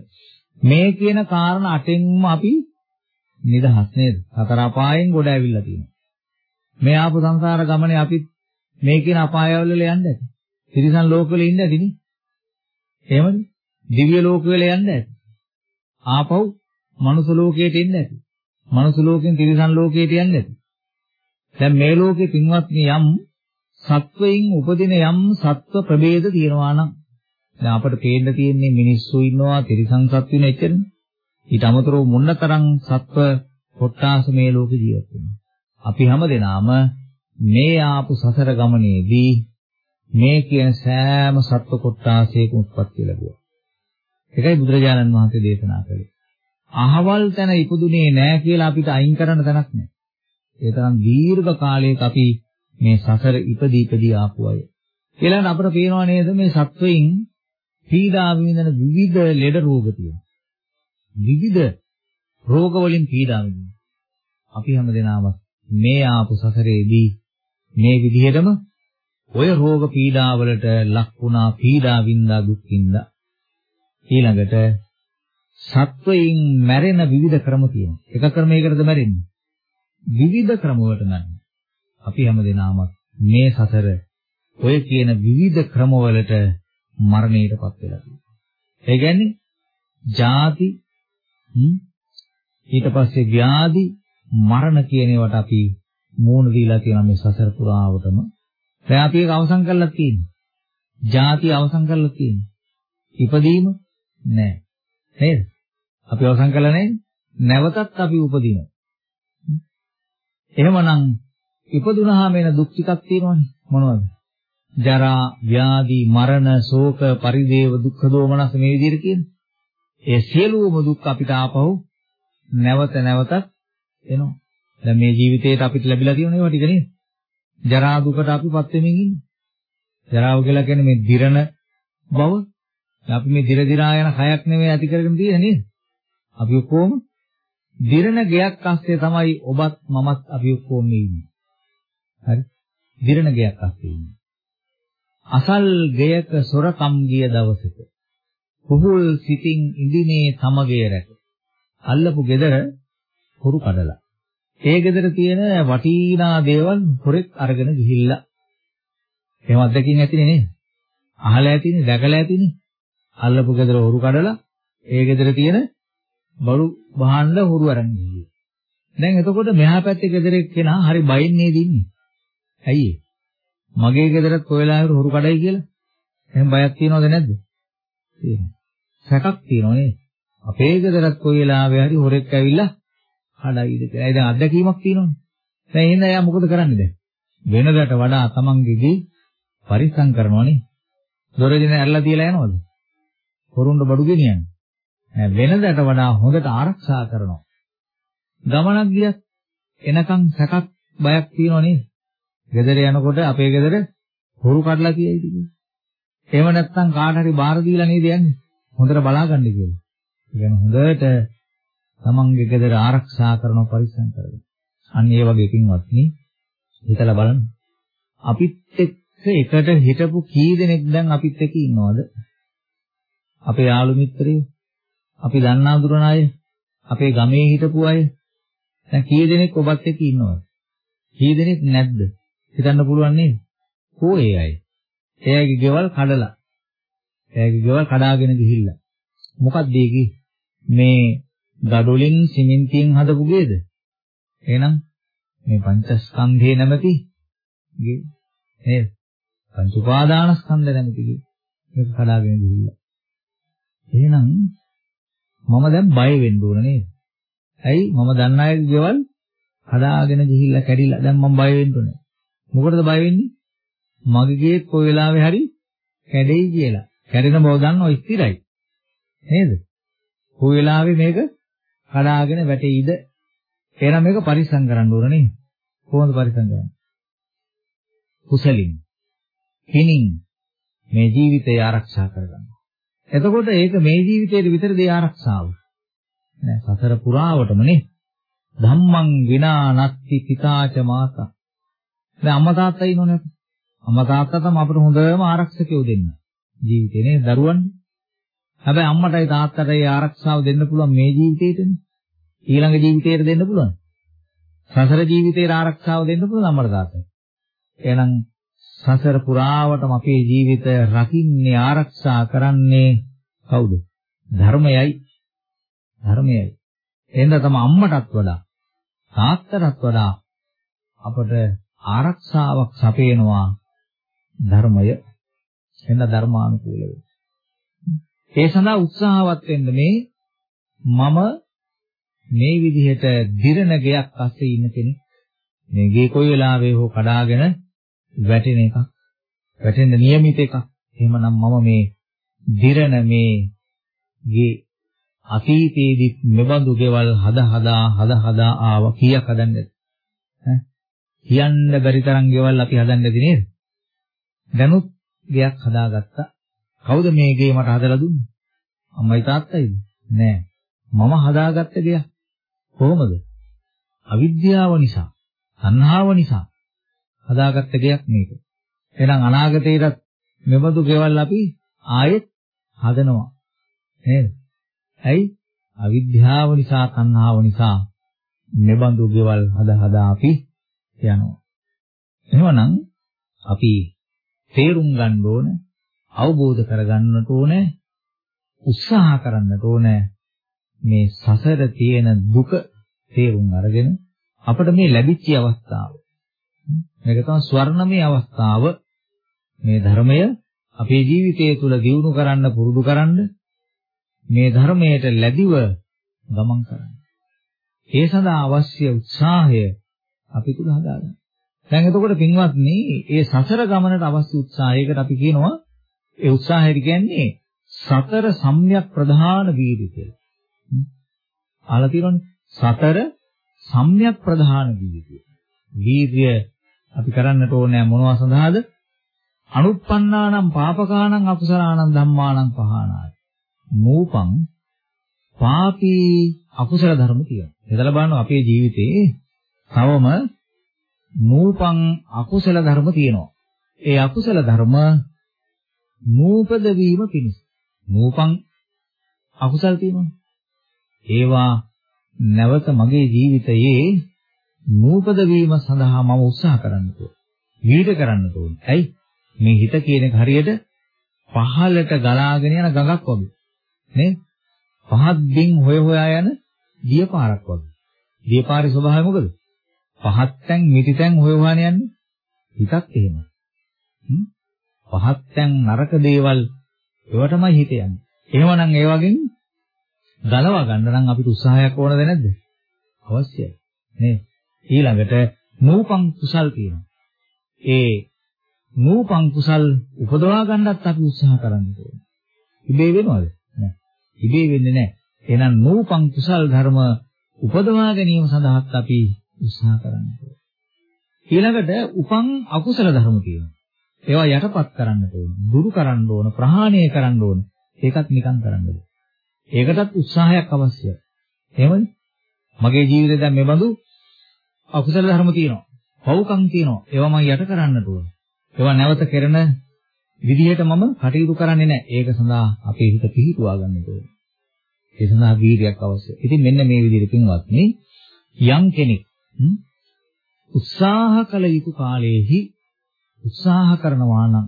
මේ කියන කාරණා අටෙන්ම අපි නිදහස් නේද? සතර අපායෙන් ගොඩ ඇවිල්ලා තියෙනවා. මේ ආපු සංසාර ගමනේ අපි මේ කියන අපායවල යන්න ඇති. තිරිසන් ලෝකවල ඉන්න ඇතිනේ. එහෙමද? දිව්‍ය ලෝකවල යන්න ඇති. ආපහු මනුස්ස ලෝකයට එන්න ඇති. මනුස්ස ලෝකෙන් තිරිසන් ලෝකයට යන්න ඇති. දැන් මේ ලෝකේ පින්වත්නි යම් සත්වයින් උපදින යම් සත්ව ප්‍රභේද තියෙනවා නම් දැන් අපිට පේන්න තියෙන්නේ මිනිස්සු ඉන්නවා තිරිසන් සත්වින එච්චරනේ. ඊට අමතරව මුන්නතරම් සත්ව කොට්ටාස මේ ලෝකේ ජීවත් වෙනවා. අපි හැමදෙනාම මේ ආපු සසර ගමනේදී මේ කියන සෑම සත්ව කොට්ටාසයකම උත්පත්ති ලැබුවා. ඒකයි බුදුරජාණන් වහන්සේ දේශනා කළේ. අහවල් තැන ඉපදුනේ නැහැ කියලා අපිට අයින් කරන්න තැනක් නැහැ. ඒ තරම් දීර්ඝ කාලයක අපි මේ සසර ඉපදී ඉපදී ආපු අය. ඊළඟ අපිට පේනවා නේද මේ සත්වයින් පීඩා විඳින විවිධ ලෙඩ රෝග තියෙනවා. විවිධ රෝග වලින් පීඩා විඳිනවා. අපි හැමදෙනාම මේ ආපු සසරේදී මේ විදිහටම ඔය රෝග පීඩාවලට ලක් වුණා පීඩා වින්දා දුක් වින්දා ඊළඟට සත්වයින් මැරෙන විවිධ ක්‍රම තියෙනවා. එක ක්‍රමයකටද මැරෙන්නේ? විවිධ ක්‍රමවලට මැරෙනවා. අපි හැමදෙනාම මේ සසර ඔය කියන විවිධ ක්‍රමවලට මරණයටපත් වෙලා තියෙනවා. ඒ කියන්නේ ජාති ඊට පස්සේ ව්‍යාධි මරණ කියන ඒවාට අපි මූණ දීලා තියෙන මේ සසර පුරාවටම දැන් අපි ඒක අවසන් කරලා තියෙන්නේ. ජාති අවසන් කරලා තියෙන්නේ. ඉපදීම නෑ. නේද? අපි අවසන් කළා නේද? නැවතත් අපි උපදිනවා. එහෙමනම් ඉපදුනහම එන දුක් ටිකක් තියෙනවනේ. මොනවද? ජරා, ව්‍යාධි, මරණ, ශෝක, පරිදේව, දුක්ඛ දෝමනස් මේ විදිහට කියන්නේ. ඒ සියලුම දුක් අපිට ආපහු නැවත නැවතත් එනවා. දැන් මේ ජීවිතේට අපිට ලැබිලා තියෙන ඒවා ටික නේද? ජරා දුකට අපිපත් වෙමින් ඉන්නේ. ජරාව කියලා කියන්නේ මේ දිරණ බව. අපි මේ දිර දිරා යන කයක් නෙමෙයි ඇති කරගෙන තියෙන්නේ නේද? අපි ඔක්කොම දිරණ ගයක් අස්සේ තමයි ඔබත් මමත් අපි ඔක්කොම ඉන්නේ. හරි? දිරණ ගයක් අස්සේ ඉන්නේ. අසල් ගයක සොරකම් ගිය දවසක පුහුල් සිතින් ඉඳිනේ තමගේ රැක. අල්ලපු ගෙදර හොරු කඩලා. ඒ ගෙදර තියෙන වටිනා දේවල් හොරෙක් අරගෙන ගිහිල්ලා. එහෙම අත්දැකීම් ඇතිනේ නේද? අහලා ඇතිනේ, දැකලා ඇතිනේ. අල්ලපු ගෙදර හොරු කඩලා ඒ ගෙදර තියෙන බඩු භාණ්ඩ හොරු අරන් ගිහිල්ලා. දැන් එතකොට මෙහා පැත්තේ ගෙදර එක්කෙනා හරි බයින් නේද ඉන්නේ? ඇයි ඒ? මගේ ගෙදරත් කොයි වෙලාවෙකට හොරු කඩයි කියලා? එහෙනම් බයක් තියනවද නැද්ද? තියෙනවා. සැකක් තියෙනවා නේද? අපේ ගෙදරත් කොයි වෙලාවෙ හරි හොරෙක් ඇවිල්ලා කඩයිද කියලා. ඒ දැන් අත්දැකීමක් තියෙනවනේ. දැන් එහෙනම් එයා මොකද කරන්නේ දැන්? වෙනදට වඩා තමන්ගේ ගේ පරිස්සම් කරනවනේ. දොරදින ඇරලා තියලා යනවද? හොරුන්ට බඩු ගෙනියන්නේ. වෙනදට වඩා හොඳට ආරක්ෂා කරනවා. ගමනක් ගියත් එනකන් සැකක් බයක් තියෙනව නේද? ගෙදර යනකොට අපේ ගෙදර හොරු කඩලා කියයිද කියලා. එහෙම නැත්නම් කාට හරි බාර දීලා නේද යන්නේ? හොඳට බලාගන්න කියලා. ඒ හොඳට තමන්ගේ ගෙදර ආරක්ෂා කරන පරිස්සම් කරගන්න. අන්න ඒ වගේ පින්වත්නි හිතලා බලන්න. අපිත් එක්ක එකට හිටපු කී දෙනෙක් දැන් අපිත් එක්ක ඉන්නවද? අපේ යාළු මිත්‍රයෝ අපි දන්නා දුරන අය, අපේ ගමේ හිටපු අය, දැන් කී දෙනෙක් ඔබත් එක්ක ඉන්නවද? කී දෙනෙක් නැද්ද? හිතන්න පුළුවන් නේද? කෝ ඒ අය? එයාගේ ගෙවල් කඩලා. එයාගේ ගෙවල් කඩාගෙන ගිහිල්ලා. මොකක්ද ඒකේ? මේ ගඩොලින් සිමෙන්තියෙන් හදපු ගේද? එහෙනම් මේ පංචස්කන්ධේ නැමැති ගේ නේද? පංච උපාදානස්කන්ධ නැමැති ගේ මේක කඩාගෙන ගිහිල්ලා. එහෙනම් මම දැන් බය වෙන්න ඕන නේද? ඇයි මම දන්න අයගේ ගෙවල් හදාගෙන ගිහිල්ලා කැඩිලා දැන් මම බය වෙන්න ඕනේ. මොකටද බය වෙන්නේ? මගේ ගේ කොයි වෙලාවෙ හරි කැඩෙයි කියලා. කැඩෙන බව දන්නව ස්ථිරයි. නේද? කොයි වෙලාවෙ මේක කඩාගෙන වැටෙයිද? එහෙනම් මේක පරිස්සම් කරන්න ඕන නේද? කොහොමද පරිස්සම් කරන්නේ? කුසලින්. හිනින් මේ ජීවිතය ආරක්ෂා කරගන්න. එතකොට ඒක මේ ජීවිතයේ විතරද ආරක්ෂාව. නෑ සතර පුරාවටම නේ. ධම්මං විනා නත්ති පිතාච මාතා. දැන් අම්මා තාත්තා ඉන්නෝනේ. අම්මා තාත්තා තමයි අපිට හොඳම ආරක්ෂකයෝ දෙන්න. ජීවිතේ නේ දරුවන්. හැබැයි අම්මටයි තාත්තටයි ආරක්ෂාව දෙන්න පුළුවන් මේ ජීවිතේටනේ. ඊළඟ ජීවිතේට දෙන්න පුළුවන්. සසර ජීවිතේට ආරක්ෂාව දෙන්න පුළුවන් අම්මට තාත්තට. එහෙනම් සසර පුරාවටම අපේ ජීවිතය රකින්නේ ආරක්ෂා කරන්නේ කවුද? ධර්මයයි. ධර්මයයි. එහෙනම් තමයි අම්මටත් වඩා තාත්තටත් වඩා අපට ආරක්ෂාවක් සපයනවා ධර්මය. එහෙනම් ධර්මානුකූලව. ඒ සඳහා උත්සාහවත් වෙන්න මේ මම මේ විදිහට දිරණ ගයක් අස්සේ ඉන්න කෙනෙක් මේ ගේ කොයි වෙලාවෙ හෝ කඩාගෙන වැටෙන එකක් වැටෙන්න નિયમિત එකක් එහෙමනම් මම මේ දිරණ මේ ගේ අතීතයේදී මෙබඳු ගෙවල් හද හදා හද හදා ආව කීයක් හදන්නද ඈ කියන්න බැරි තරම් ගෙවල් අපි හදන්නද නේද දැනුත් ගෙයක් හදාගත්තා කවුද මේ ගේ මට හදලා දුන්නේ අම්මයි තාත්තයිද නෑ මම හදාගත්ත ගෙයක් කොහොමද අවිද්‍යාව නිසා තණ්හාව නිසා හදාගත්ත ගෙයක් මේක. එහෙනම් අනාගතේටත් මෙබඳු ගෙවල් අපි ආයෙත් හදනවා. නේද? ඇයි? අවිද්‍යාව නිසා තණ්හාව නිසා මෙබඳු ගෙවල් හද හදා අපි යනවා. එහෙමනම් අපි තේරුම් ගන්න ඕන, අවබෝධ කරගන්නට ඕන, උත්සාහ කරන්නට ඕන මේ සසර තියෙන දුක තේරුම් අරගෙන අපිට මේ ලැබිච්ච අවස්ථාව මේක තමයි ස්වර්ණමය අවස්ථාව මේ ධර්මය අපේ ජීවිතය තුළ දියුණු කරන්න පුරුදු කරන්න මේ ධර්මයට ලැබිව ගමන් කරන්න. ඒ සඳහා අවශ්‍ය උත්සාහය අපි තුල හදාගන්න. දැන් එතකොට පින්වත්නි, මේ සසර ගමනට අවශ්‍ය උත්සාහයකට අපි කියනවා ඒ උත්සාහය කියන්නේ සතර සම්‍යක් ප්‍රධාන වීර්ය කියලා. අහලා තියෙනවනේ සතර සම්‍යක් ප්‍රධාන වීර්ය. වීර්ය අපි කරන්නට ඕනේ මොනවා සඳහාද? අනුප්පන්නානම් පාපකානම් අකුසලානම් ධම්මානම් පහනාය. මූපං පාපී අකුසල ධර්ම තියෙනවා. එදලා බලන්න අපේ ජීවිතේ තවම නූපං අකුසල ධර්ම තියෙනවා. ඒ අකුසල ධර්ම නූපද වීම පිණිස. නූපං අකුසල් තියෙනවා. ඒවා නැවත මගේ ජීවිතයේ නූපද වීම සඳහා මම උත්සාහ කරන්න ඕනේ. වීර්ය කරන්න ඕනේ. ඇයි? මේ හිත කියන එක හරියට පහළට ගලාගෙන යන ගඟක් වගේ. නේ? පහත් බින් හොය හොයා යන දියපාරක් වගේ. දියපාරේ ස්වභාවය මොකද? පහත් තැන් මිටි තැන් හොය හොයාන යන්නේ. හිතත් එහෙම. පහත් තැන් නරක දේවල් ඒවටමයි හිත යන්නේ. එහෙමනම් ඒ වගේ ගලවා ගන්න නම් අපිට උත්සාහයක් ඕනද නැද්ද? අවශ්‍යයි. නේ? ඊළඟට නූපං කුසල් කියනවා. ඒ නූපං කුසල් උපදවා ගන්නත් අපි උත්සාහ කරන්න ඕනේ. ඉබේ වෙනවද? නෑ. ඉබේ වෙන්නේ නෑ. එහෙනම් නූපං කුසල් ධර්ම උපදවා ගැනීම සඳහාත් අපි උත්සාහ කරන්න ඕනේ. ඊළඟට උපං අකුසල ධර්ම කියනවා. ඒවා යටපත් කරන්න ඕනේ. දුරු කරන්න ඕන, ප්‍රහාණය කරන්න ඕන. ඒකත් නිකන් කරන්න බෑ. ඒකටත් උත්සාහයක් අවශ්‍යයි. එහෙමද? මගේ ජීවිතේ දැන් මේ බඳු අකුසල ධර්ම තියෙනවා. පව්කම් තියෙනවා. ඒවා මම යට කරන්නට ඕන. ඒවා නැවත කරන විදිහට මම කටයුතු කරන්නේ නැහැ. ඒක සඳහා අපේ හිත පිහිටුවා ගන්න ඕනේ. ඒ සඳහා වීර්යයක් අවශ්‍යයි. ඉතින් මෙන්න මේ විදිහට පින්වත්නි යම් කෙනෙක් උත්සාහ කළ යුතු කාලයේහි උත්සාහ කරනවා නම්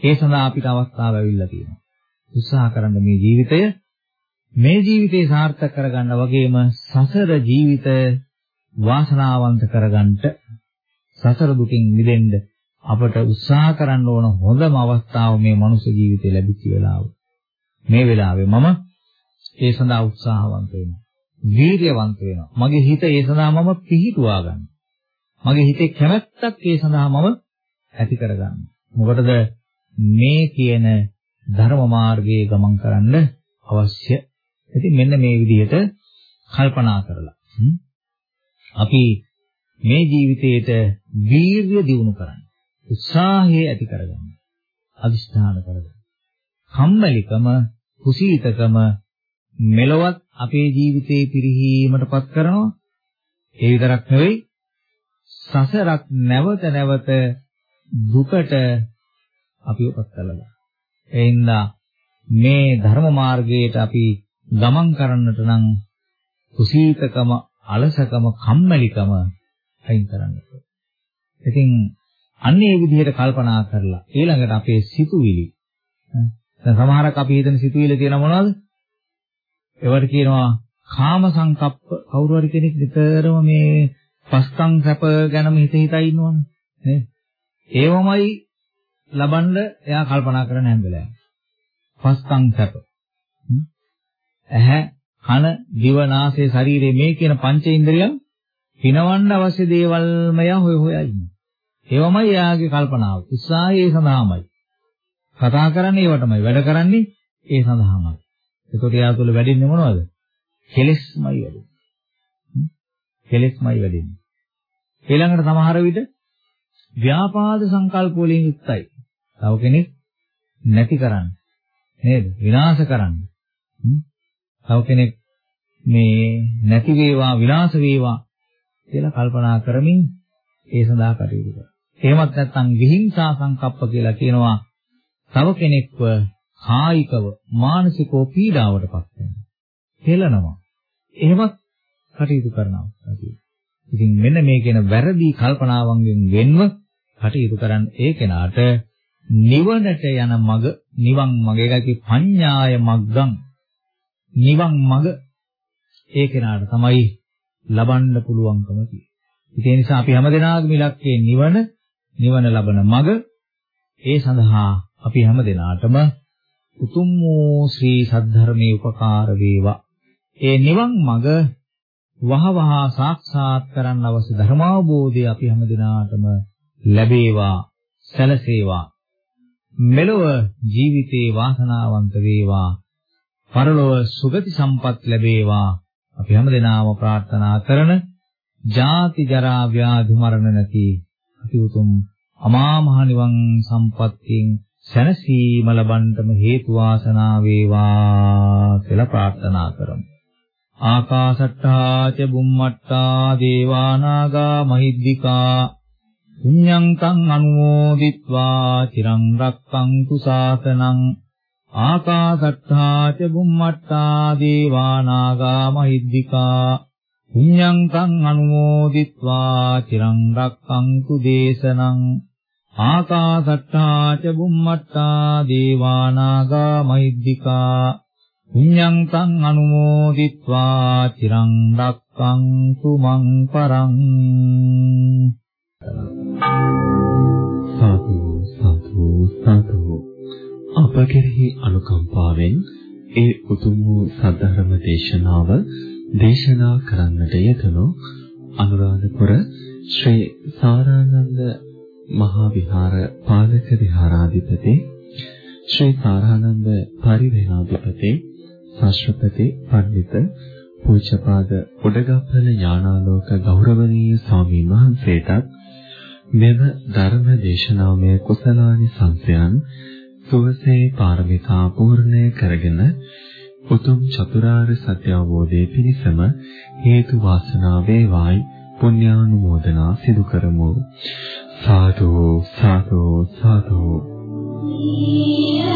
ඒ සඳහා අපිට අවස්ථාව ලැබිලා තියෙනවා. උත්සාහ කරන්න මේ ජීවිතය මේ ජීවිතේ සාර්ථක කරගන්න වගේම සසර ජීවිතය වාසනාවන්ත කරගන්නට සසර දුකින් මිදෙන්න අපට උත්සාහ කරන්න ඕන හොඳම අවස්ථාව මේ මනුෂ්‍ය ජීවිතේ ලැබිච්ච වෙලාව. මේ වෙලාවේ මම ඒ සඳහා උත්සාහවන්ත වෙනවා. වීර්යවන්ත වෙනවා. මගේ හිත ඒ සඳහා මම පිහිටුවා ගන්නවා. මගේ හිතේ කැමැත්තක් ඒ සඳහා මම ඇති කරගන්නවා. මොකටද මේ කියන ධර්ම මාර්ගයේ ගමන් කරන්න අවශ්‍ය. ඉතින් මෙන්න මේ විදිහට කල්පනා කරලා අපි මේ ජීවිතේට වීර්ය දියුණු කරන්න. උත්සාහය ඇති කරගන්න. අදිස්ථාන කරගන්න. කම්මැලිකම, කුසීතකම මෙලොවත් අපේ ජීවිතේ පිරිහීමටපත් කරනවා. ඒ විතරක් නෙවෙයි සසරක් නැවත නැවත දුකට අපිවපත් කළා. එයින්ද මේ ධර්ම මාර්ගයට අපි ගමන් කරන්නට නම් කුසීතකම, අලසකම, කම්මැලිකම අයින් කරන්න ඕනේ. ඉතින් අන්න ඒ විදිහට කල්පනා කරලා ඊළඟට අපේ සිතුවිලි දැන් සමහරක් අපි හිතන සිතුවිලි තියෙන මොනවද? ඒවට කියනවා කාම සංකප්ප කවුරු හරි කෙනෙක් නිතරම මේ පස්තං සැප ගැනම හිත හිතා ඉන්නවනේ නේද? ඒවමයි ලබන්න එයා කල්පනා කරන හැම වෙලාවෙම. පස්තං සැප. ඇහැ, කන, දිව, නාසය, ශරීරය මේ කියන පංචේන්ද්‍රියන් පිනවන්න අවශ්‍ය දේවල්ම යා හොය හොයා ඉන්නවා. ඒවමයි එයාගේ කල්පනාව. උත්සාහය ඒ සඳහාමයි. කතා කරන්නේ ඒවටමයි. වැඩ කරන්නේ ඒ සඳහාමයි. ඒකට එයා තුළ වැඩින්නේ මොනවද? කෙලෙස්මයි වැඩින්නේ. කෙලෙස්මයි වැඩින්නේ. ඊළඟට සමහර විට ව්‍යාපාද සංකල්ප වලින් යුක්තයි. තව කෙනෙක් නැති කරන්න. නේද? විනාශ කරන්න. තව කෙනෙක් මේ නැති වේවා විනාශ වේවා කියලා කල්පනා කරමින් ඒ සඳහා කටයුතු කරනවා. එහෙමත් නැත්නම් විහිංසා සංකප්ප කියලා කියනවා තව කෙනෙක්ව කායිකව මානසිකව පීඩාවටපත් වෙනවා. හෙලනවා. එහෙමත් කටයුතු කරනවා. ඉතින් මෙන්න මේ කියන වැරදි කල්පනාවන්ගෙන් වෙන්ව කටයුතු කරන්න ඒ කෙනාට නිවනට යන මග නිවන් මග ඒකයි පඤ්ඤාය මග්ගං නිවන් මග ඒ කෙනාට තමයි ලබන්න පුළුවන්කම තියෙන්නේ. ඒ නිසා අපි හැමදෙනාගේම ඉලක්කය නිවන නිවන ලබන මග ඒ සඳහා අපි හැමදෙනාටම උතුම් වූ ශ්‍රී සද්ධර්මයේ උපකාර වේවා. ඒ නිවන් මග වහවහ සාක්ෂාත් කරන්න අවශ්‍ය ධර්මාවබෝධය අපි හැමදෙනාටම ලැබේවා සැලසේවා. මෙලොව ජීවිතේ වාසනාවන්ත වේවා. පරලොව සුගති සම්පත් ලැබේවා. අපි හැමදෙනාම ප්‍රාර්ථනා කරන ජාති ජරා ව්‍යාධි මරණ නැති අති උතුම් අමා මහ නිවන් සම්පත්තියෙන් සැනසීම ලබන්නම හේතු වාසනා වේවා කියලා ප්‍රාර්ථනා කරමු. ආකාශට්ටා ච බුම්මට්ටා දේවානාගා මහිද්దికා පුඤ්ඤං තං අනුමෝදිත්වා චිරං රක්ඛන්තු සාසනං ආකාශට්ටා ච බුම්මට්ටා දේවානාගා මහිද්దికා පුඤ්ඤං තං අනුමෝදිත්වා චිරං රක්ඛන්තු දේශනං ආකාශට්ටා ච බුම්මට්ටා දේවා නාග මහිද්దికා පුඤ්ඤං තං අනුමෝදිත්වා චිරං රක්ඛන්තු මං පරං සාදු සාදු සාදු අප කෙරෙහි අනුකම්පාවෙන් ඒ උතුම් වූ සද්ධර්ම දේශනාව දේශනා කරන්නට යෙදුණු අනුරාධපුර ශ්‍රී සාරානන්ද මහා විහාර පාලක විහාරාධිපති ශ්‍රී සාරානන්ද පරිවේනාධිපති ශාස්ත්‍රපති පඬිත පූජ්‍යපාද උඩගම්පල ඥානාලෝක ගෞරවනීය ස්වාමීන් වහන්සේටත් මෙම ධර්ම දේශනාමය කුසලානි සංසයන් සුවසේ පාරමිතා පූර්ණය කරගෙන උතුම් චතුරාර්ය සත්‍ය අවබෝධයේ පිණසම හේතු වාසනා වේවායි පුණ්‍යානුමෝදනා සිදු කරමු. සාදු සාදු සාදු Thank you.